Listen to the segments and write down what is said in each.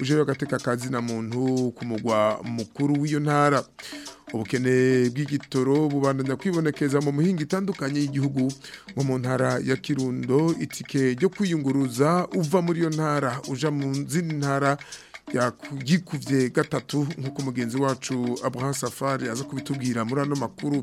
uje agateka kazi na muntu kumugwa mukuru mukuru w'iyo ntara ubukene bw'igitoro bubandanya kwibonekeza mu mihinga itandukanye y'igihugu mu ntara ya kirundo itike ryo kwiyunguruza uva muri iyo ntara uja mu zindi ntara yakubye gatatu nk'uko mugenzi wacu Abraham Safari aza kubitubwira muri ano makuru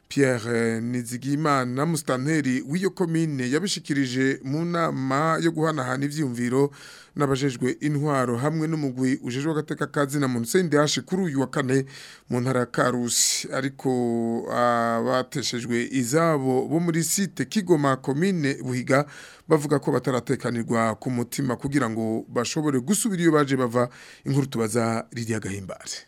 Pierre Nizigimana Mustanteri w'iyo komine yabishikirije mu nama yo guhanahana ivyumviro nabajejwe intwaro hamwe n'umugwi ujejwe agateka kazi na Monse Ndashe kuri uyu wa kane mu ntara Karusi ariko abateshejwe izabo bo muri site Kigoma komine Buhiga bavuga ko bataratekanirwa ku mutima kugira ngo bashobore gusubira iyo baje bava inkuru tubaza ririya gahimbare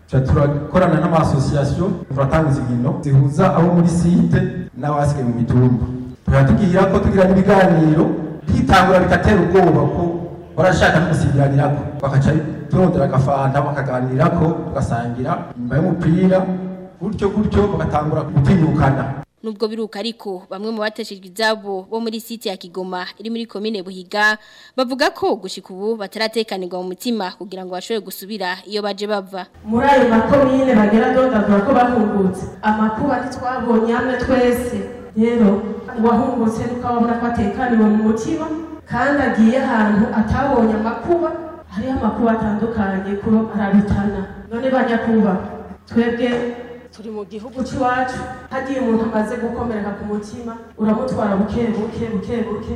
turakorana n'amasosiyasiyo turatanga izi nkino zihuza abo muri site n'abasigaye mu mitumba tuba ko tugirana ibiganiro byitangura bigatera ubwoba ko barashaka no gusigira nyirako bakaca turondera agafanta bakaganira ko tugasangira nyuma y'umupira gutyo gutyo bagatangura gutinyukana nubwo biruka ariko bamwe mu bateshejwe ibyabo bo muri site ya Kigoma iri muri komine Buhiga bavuga ko gushika ubu bataratekanirwa mu mutima kugira ngo bashobore gusubira iyo baje bava muri ayo makomine bagera dodavuga ko bakungutse amakuba ntitwabonye hamwe twese rero uwahungutse ukabona ko atekaniwe mu mutima kandi agiye ahantu atabonye amakuba hariho amakuba atandukanye kuba arabitana none banyakubahwa twebwe turi mu gihugu cy'iwacu hagiye umuntu amaze gukomereka ku mutima uramutwara buke buke buke buke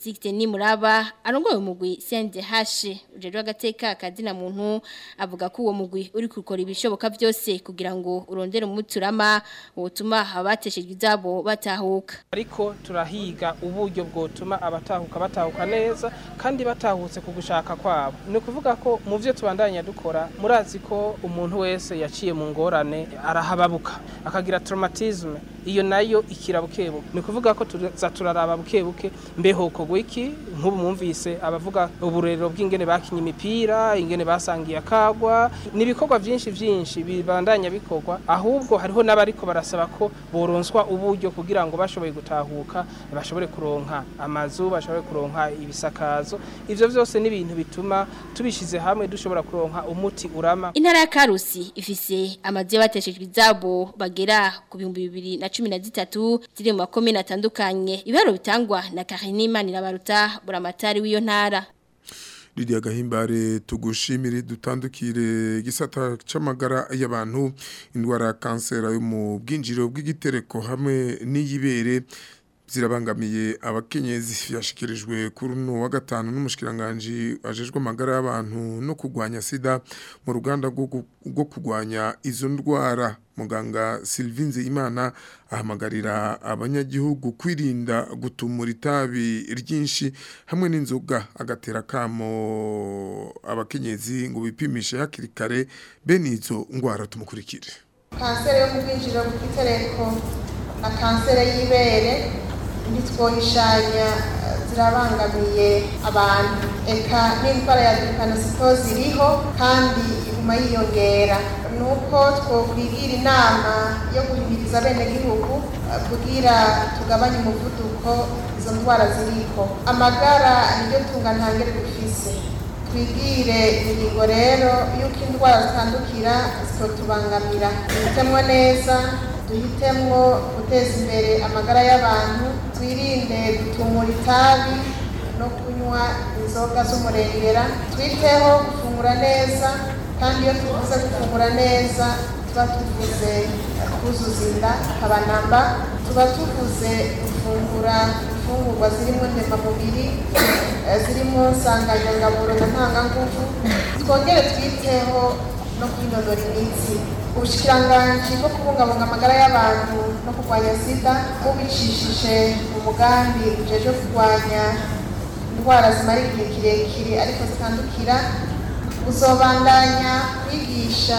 Sigite Nimuraba arongoye umugwi CNDH ujejwe agateka akazina muntu avuga ko uwo mugwi uri gukora ibishoboka byose kugira ngo urondere umuturama wotuma abateshejwe izabo batahuka ariko turahiga uburyo abatahuka batahuka neza kandi batahutse kugushaka gushaka kwabo ni ukuvuga ko mu byo dukora murazi ko umuntu wese yaciye mu ngorane arahababuka akagira traumatisme iyo nayo ikirabukebu ni ukuvuga ko turaza turaraba ingaruke mbeho kogwa nk'ubu mwumvise abavuga uburero bw'ingene bakinye imipira ingene basangiye akagwa ni ibikorwa byinshi byinshi bibandanya bikorwa ahubwo hariho n'abariko barasaba ko boronswa uburyo kugira ngo bashoboye gutahuka bashobore kuronka amazu bashobore kuronka ibisakazo ivyo vyose ni ibintu bituma tubishize hamwe dushobora kuronka umuti urama intara ya karusi ifise amazu y'abateshejwe izabo bagera ku bihumbi bibiri na cumi na zitatu ziri mu makomine atandukanye ibiharo bitangwa na Karinima Nirabaruta buramatari w'iyo ntara Lidia Gahimbare tugushimire dutandukire gisata c'amagara y'abantu indwara kansera yo mu bwinjiro bw'igitereko hamwe n'iyibere zirabangamiye abakenyezi yashikirijwe kuri uno wa gatanu n'umushikiranganje ajejwe amagara y'abantu no kugwanya sida mu ruganda rwo kugwanya izo ndwara muganga Sylvinze Imana ahamagarira abanyagihugu kwirinda gutumura itabi ryinshi hamwe n'inzoga agatera kamo abakenyezi ngo bipimishe hakiri kare bene izo ndwara tumukurikire kanseri yo kwinjira ku gitereko na kanseri y'ibere ntitwohishanya zirabangamiye abantu eka n'indwara ya dupanasito ziriho kandi iguma yiyongera ni uko twokwigira inama yo guhimiriza gihugu eh, kugira tugabanye umuvuduko izo ndwara ziriho amagara niryo tunga ntangere dufise twigire ingingo rero y'uko indwara zitandukira zitotubangamira duhitemwo neza duhitemwo guteza imbere amagara y'abantu twirinde gutumura itabi no kunywa inzoga z'umurengera twiteho gufungura neza kandi iyo tuvuze gufungura neza tuba tuvuze kuzuza inda kabanamba tuba tuvuze gufungura imfungurwa zirimo ndemamubiri eh, zirimo nsanganyangaburo na ntanganguvu twongere twiteho no kwinonora imitsi ubushikiranganji bwo kubungabunga amagara y'abantu no kurwanya sida bubicishije umugambi ujeje kurwanya indwara zimara igihe kirekire ariko zitandukira uzobandanya kwigisha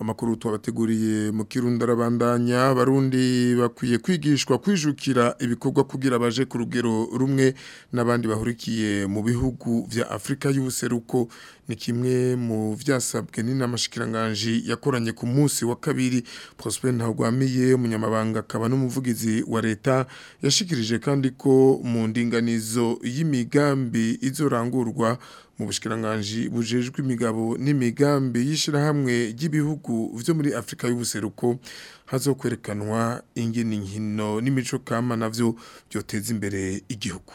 amakuru tubateguriye mu kirundo arabandanya barundi bakwiye kwigishwa kwijukira ibikorwa kugira baje ku rugero rumwe n'abandi bahurikiye mu bihugu vya Afrika y'ubuseruko ni kimwe mu vyasabwe ni n'inamashikiranganji yakoranye ku munsi wa kabiri Prosper Ntagwamiye umunyamabanga akaba n'umuvugizi wa leta yashikirije kandi ko mu ndinganizo y'imigambi izorangurwa mu bushikiranganji bujejwe imigabo n'imigambi y'ishirahamwe ry'ibihugu byo muri Afrika y'ubuseruko hazokwerekanwa ingene inkino n'imico kama navyo byoteza imbere igihugu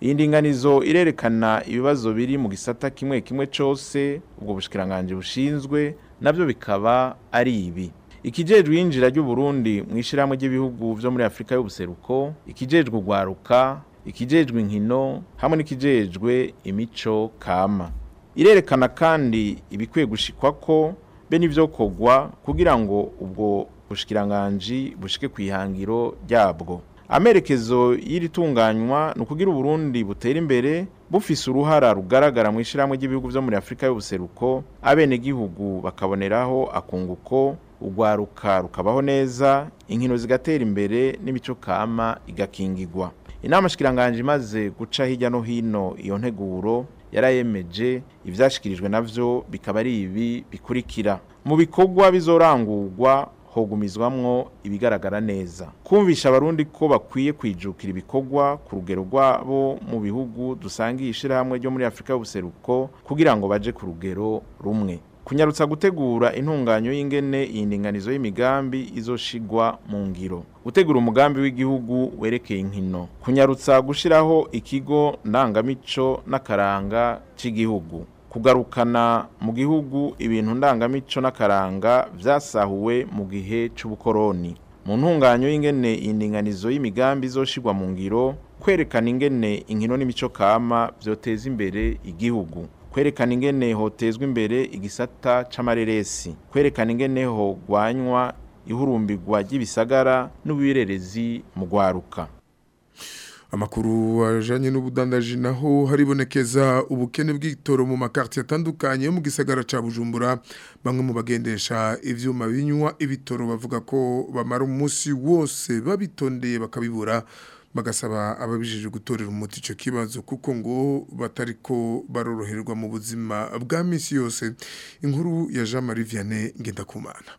iyi ndinganizo irerekana ibibazo biri mu gisata kimwe kimwe cyose ubwo bushikiranganji bushinzwe nabyo bikaba ari ibi ikijejwe yinjira ry'u Burundi mu ishyirahamwe ry'ibihugu byo muri Afrika y'ubuseruko ikijejwe ugwaruka ikijejwe inkino hamwe n'ikijejwe imico kama irerekana kandi ibikwiye gushikwa ko be n'ivyokogwa kugira ngo ubwo bushikiranganji bushike ihangiro ryabwo amerekezo y'iritunganywa ni ukugira uburundi butera imbere bufise uruhara rugaragara mu ishyirahamwe ry'ibihugu byo muri afurika y'ubuseruko abenegihugu bakaboneraho akunguko urwaruka rukabaho neza inkino zigatera imbere n'imico kama igakingigwa inama shikiranganje imaze guca hirya no hino iyo nteguro yarayemeje ivyashikirijwe navyo bikaba ari ibi bikurikira mu bikorwa bizorangurwa hogumizwamwo ibigaragara neza kumvisha abarundi ko bakwiye kwijukira ibikorwa ku rugero rwabo mu bihugu dusangiye ishirahamwe ryo muri Afrika y'ubuseruko kugira ngo baje ku rugero rumwe kunyarutsa gutegura intunganyo y'ingene iyi ndinganizo y'imigambi izoshigwa mu ngiro gutegura umugambi w'igihugu werekeye inkino kunyarutsa gushyiraho ikigo ndangamico n'akaranga cy'igihugu kugarukana mu gihugu ibintu ndangamico n'akaranga byasahuwe mu gihe cy'ubukoroni mu ntunganyo y'ingene indinganizo y'imigambi izoshigwa mu ngiro kwerekana ingene inkino n'imico kama byoteza imbere igihugu kwerekana ingene hotezwa imbere igisata c'amareresi kwerekana ingene hogwanywa ihurumbirwa ry'ibisagara n'ubwirerezi mu rwaruka amakuru ajanye n'ubudandaji naho haribonekeza ubukene bw'itoro mu makarti atandukanye yo mu gisagara ca Bujumbura bamwe mu bagendesha ivyuma binywa ibitoro bavuga ko bamara umunsi wose babitondeye bakabibura bagasaba ababijije gutorera umuti icyo kibazo kuko ngo batari ko baroroherwa mu buzima bwa minsi yose inkuru ya jean marie vianney ngendakumana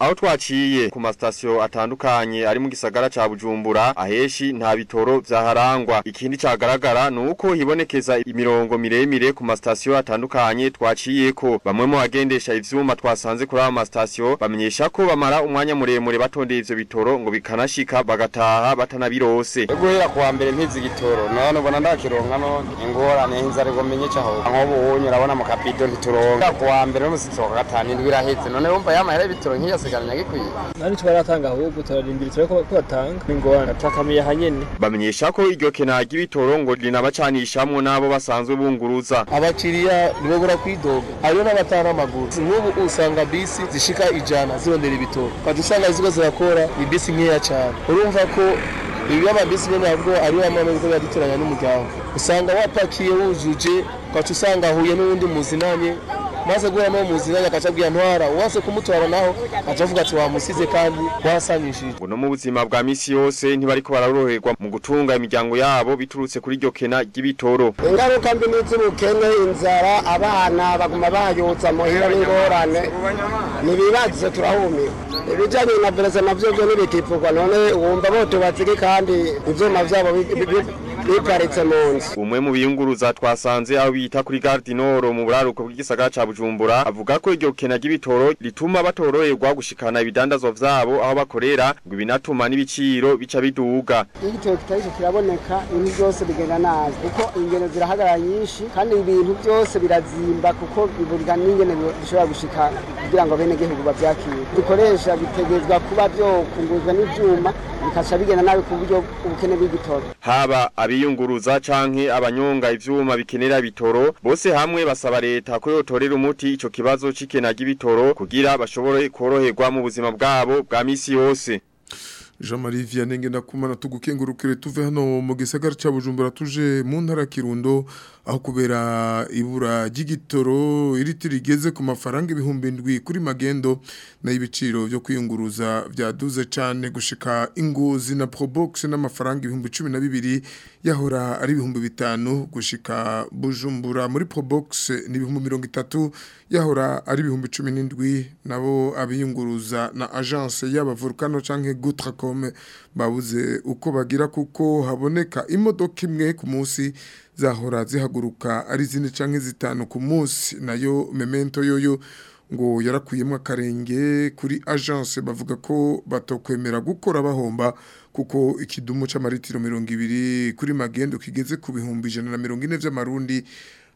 aho twaciye ku masitasiyo atandukanye ari mu gisagara cya Bujumbura aheshi nta bitoro byaharangwa ikindi cyagaragara ni uko hibonekeza imirongo miremire ku masitasiyo atandukanye twaciye ko bamwe mu bagendesha ivyuma twasanze kuri aya masitasiyo bamenyesha ko bamara umwanya muremure batondeye ivyo bitoro ngo bikanashika bagataha batanabirose guhera kuwa mbere mpizi igitoro none ubona ndakironka no ingorane hinza ariko menye caho nkobo unyura mu kapito ntituronka mbere n'umusizi wa gatanu indwi irahetse noneho wumva yamahera y'ibitoro nk'iyasigaranye agikwiye nta nicyo baratanga ahubwo turarindira ko batanga ingorane turakamuyaha nyene bamenyesha ko iryo kena ry'ibitoro ngo rinabacanishamwo n'abo basanzwe bunguruza abakiriya ntibabura kwidoga hariho n'abatanga amaguru nk'ubu usanga bisi zishika ijana zirondera ibitoro ukajya usanga ziriko zirakora ibisi nkeya cyane urumva ko ibyo amabisi nyine ntabwo ariho hamwe n'ubwo yaduturanya n'umuryango usanga wapakiye wujuje ugaca usanga ahuye n'uwundi muzinanye maze guhura n'uwo muzinanya akacabwira ntwara uwase kumutora naho acavuga ati wamusize kandi wasanyishije no mu buzima bwa misi yose ntibariko bararoroherwa mu gutunga imiryango yabo biturutse kuri iryo kena ry'ibitoro ingaruka mbi n'iz'ubukene inzara abana baguma bayutsa muhira n'ingorane ni ibibazo ibijyanye na verese navyo byo ntibikipfurwa none wumva botubatsiki kandi ibyuma vyabo biparitse mu nzu umwe mu biyunguruza twasanze aho bita kuri Gardinoro mu buraruko bw'igisagara ca Bujumbura avuga ko iryo kena ry'ibitoro rituma batororerwa gushikana ibidandazwa vyabo aho bakorera ngo binatuma n'ibiciro bica biduga igitoro kitarico kiraboneka ibintu byose bigenda nabi kuko ingendo zirahagarara nyinshi kandi ibintu byose birazimba kuko biburira n'ingene bishobora gushika kugira ngo bene gihugu bavyakire dukoresha bitegerezwa kuba vyokunguruzwa n’ibyuma bikaca bigenda nabi ku buryo ubukene bw'igitoro haba abi biyunguruza canke abanyonga ivyuma bikenera bitoro bose hamwe basaba leta ko yotorera umuti ico kibazo cikena gibitoro kugira bashobore koroherwa mu buzima bwabo bwa misi yose Jean-Marie Vianney ndakumana tugukengurukire tuve hano mu gisagara ca Bujumbura tuje mu ntara Kirundo aho kubera ibura gigitoro iriti rigeze ku mafaranga ibihumbi ndwi kuri magendo na ibiciro byo kwiyunguruza byaduze cyane gushika ingozi na Probox n'amafaranga ibihumbi 12 yahora ari ibihumbi bitanu gushika bujumbura muri probox ni ibihumbi mirongo itatu yahora ari ibihumbi cumi n'indwi nabo abiyunguruza na agence y'abavurukano canke gutracom babuze uko bagira kuko haboneka imodoka imwe ku munsi zahora zihaguruka ari zine canke zitanu ku munsi nayo memento yoyo ngo yarakuyemo akarenge kuri agence bavuga ko batokwemera gukora bahomba kuko ikidumu cy'amaritiro mirongo ibiri kuri magendo kigeze ku bihumbi ijana na mirongo ine by'amarundi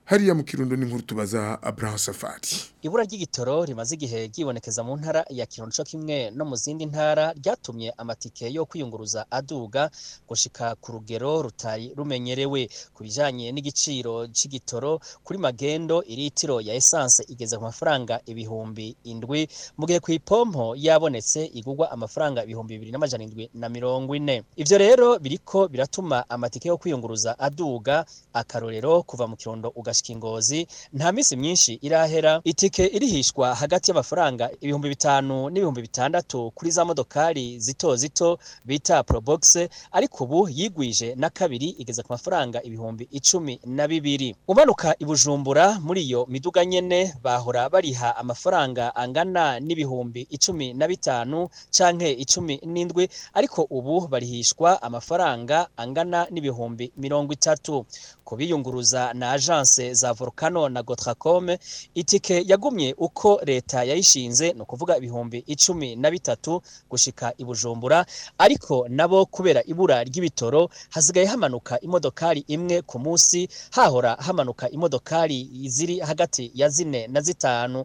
hariya mu kirundo ni nkuru tubaza Abraham Safari ibura ry'igitoro rimaze igihe ryibonekeza mu ntara ya Kirundo cyo kimwe no mu zindi ntara ryatumye amatike yo kwiyunguruza aduga gushika ku rugero rutari rumenyerewe ku bijyanye n'igiciro c'igitoro kuri magendo iritiro ya essence igeze ku mafaranga ibihumbi indwi mu gihe ku ipompo yabonetse igugwa amafaranga ibihumbi bibiri n'amajana indwi na mirongo ine ivyo rero biriko biratuma amatike yo kwiyunguruza aduga akarorero kuva mu kirundo uga gashyika ingozi nta minsi myinshi irahera itike irihishwa hagati y'amafaranga ibihumbi bitanu n'ibihumbi bitandatu kuri za modokari zito zito bita probox ariko ubu yigwije na kabiri igeza ku mafaranga ibihumbi icumi na bibiri umanuka i Bujumbura muri iyo miduga nyene bahora bariha amafaranga angana n'ibihumbi icumi na bitanu canke icumi n'indwi ariko ubu barihishwa amafaranga angana n'ibihumbi mirongo itatu kubiyunguruza na agence zose za volcano na Gotrakome itike yagumye uko leta yayishinze ni ukuvuga ibihumbi icumi na bitatu gushika Bujumbura. ariko nabo kubera ibura ry'ibitoro hasigaye hamanuka imodokari imwe ku munsi hahora hamanuka imodokari ziri hagati ya zine na zitanu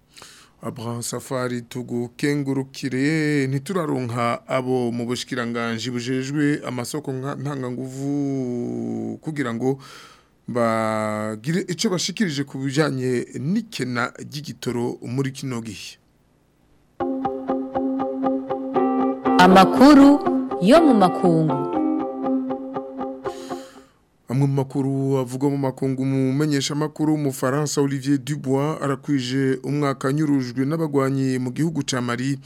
abraha safari tugukengurukire ntituraronka abo mu bushikiranganje bujejwe amasoko ntanganguvu kugira ngo bagire icyo bashikirije ku bijyanye n'ikena ry'igitoro muri kino gihe amakuru yo mu makungu amwe mu makuru avugwa mu makungu mu menyeshamakuru w'umufaransa Olivier Dubois arakwije umwaka anyurujwe n'abagwanyi mu gihugu cya Mali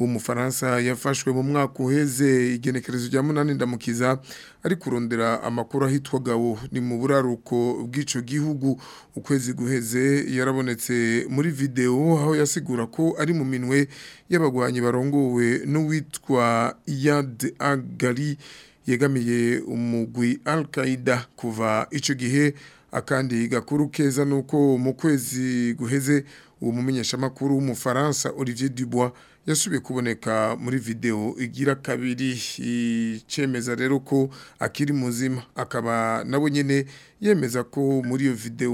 Umufaransa yafashwe mu mwaka uheze igenekerezo rya munani ndamukiza ari kurondera amakuru ahitwagawo ni mu buraruko bwico gihugu ukwezi guheze yarabonetse muri video aho yasigura ko ari mu minwe y'abagwanyi barongowe n'uwitwa Iyad Agari yegamiye umugwi al-Qaeda kuva ico gihe akandi gakuru keza nuko mu kwezi guheze uwo mumenyeshamakuru w'umufaransa Olivier Dubois yasubiye kuboneka muri video igira kabiri icemeza rero ko akiri muzima akaba nabo nyene yemeza ko muri iyo video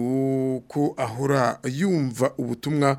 ko ahora yumva ubutumwa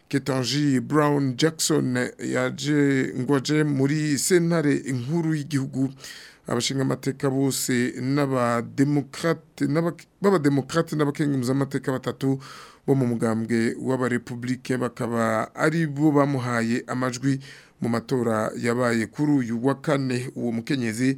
ketanji Brown Jackson yaje ngwaje muri sentare inkuru y'igihugu abashinga amateka bose n'abademokarate n'abakenguzamateka batatu bo mu mugambwe w'abarepubulike bakaba ari bo bamuhaye amajwi mu matora yabaye kuri uyu wa kane uwo mukenyezi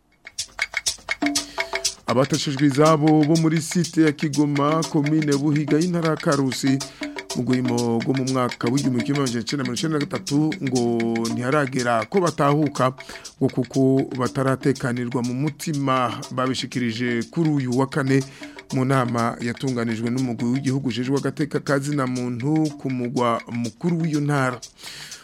abatashijwe izabo bo muri site ya kigoma komine buhiga y'intara ya karusi mu guhimo go mu mwaka w'igihumbi ngo ntiharagera ko batahuka ngo kuko bataratekanirwa mu mutima babishikirije kuri uyu wa kane mu nama yatunganijwe n'umugwi w'igihugu ujejwe agateka kazina muntu ku mukuru w'iyo ntara